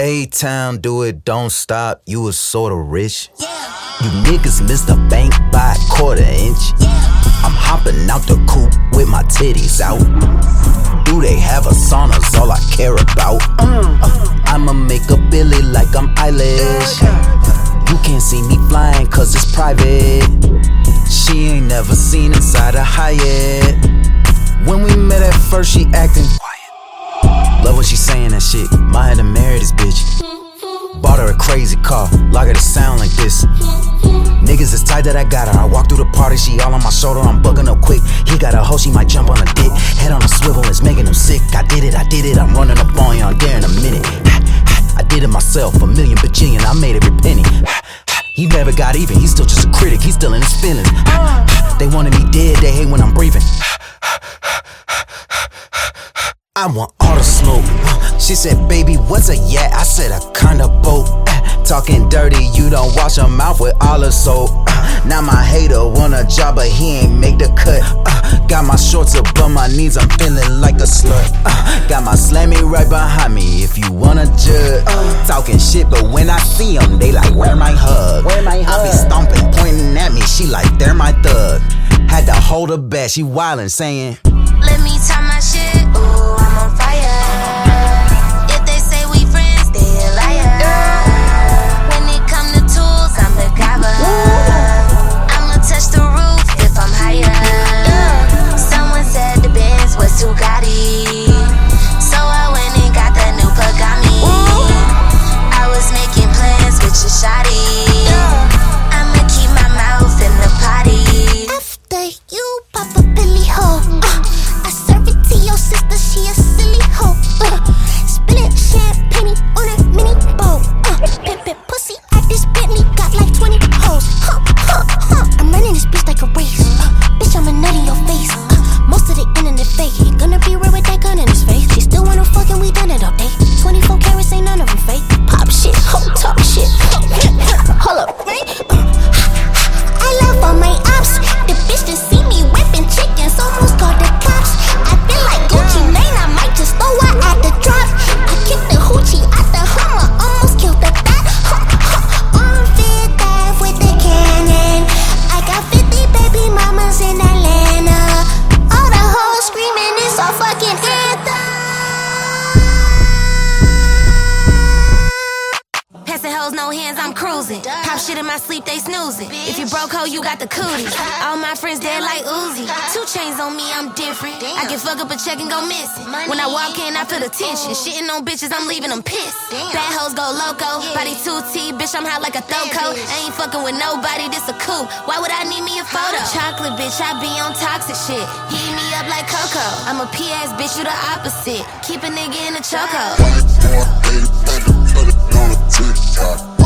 A-Town, do it, don't stop, you was sorta rich. Yeah. You niggas missed the bank by a quarter inch. I'm hopping out the coupe with my titties out. Do they have a sauna's all I care about? Uh, I'ma make a Billy like I'm Eilish. You can't see me flying cause it's private. She ain't never seen inside a Hyatt. When we met at first, she acting quiet. Love when she saying that shit. Might have to marry this bitch. Bought her a crazy car, like her to sound like this. Niggas is tight that I got her. I walk through the party, she all on my shoulder. I'm bugging up quick. He got a hoe, she might jump on a dick. Head on a swivel, it's making him sick. I did it, I did it. I'm running up on you, I'm there in a minute. I did it myself, a million bajillion. I made every penny. He never got even, he's still just a critic, he's still in his feelings. They wanted me dead, they hate when I'm breathing. I want all the smoke. Uh, she said, baby, what's a yeah? I said, a kind of boat. Uh, talking dirty, you don't wash your mouth with all the soap. Uh, now my hater want a job, but he ain't make the cut. Got my shorts above my knees, I'm feeling like a slut. Got my slammy right behind me if you wanna judge. Talking shit, but when I see them, they like, where my hug? Where my I be hug? stomping, pointing at me, she like, they're my thug. Had to hold her back, she wildin', saying, Let me talk my shit. No hands, I'm cruising. Pop shit in my sleep, they snoozing. If you broke hoe, you got the cootie. All my friends dead like Uzi. Two chains on me, I'm different. I can fuck up a check and go missing. When I walk in, I feel the tension. Shitting on bitches, I'm leaving them pissed. Bad hoes go loco. Body 2T, bitch, I'm hot like a throw coat. I ain't fucking with nobody, this a coup. Why would I need me a photo? Chocolate bitch, I be on toxic shit. Heat me up like Coco. I'm a PS bitch, you the opposite. Keep a nigga in the choco. White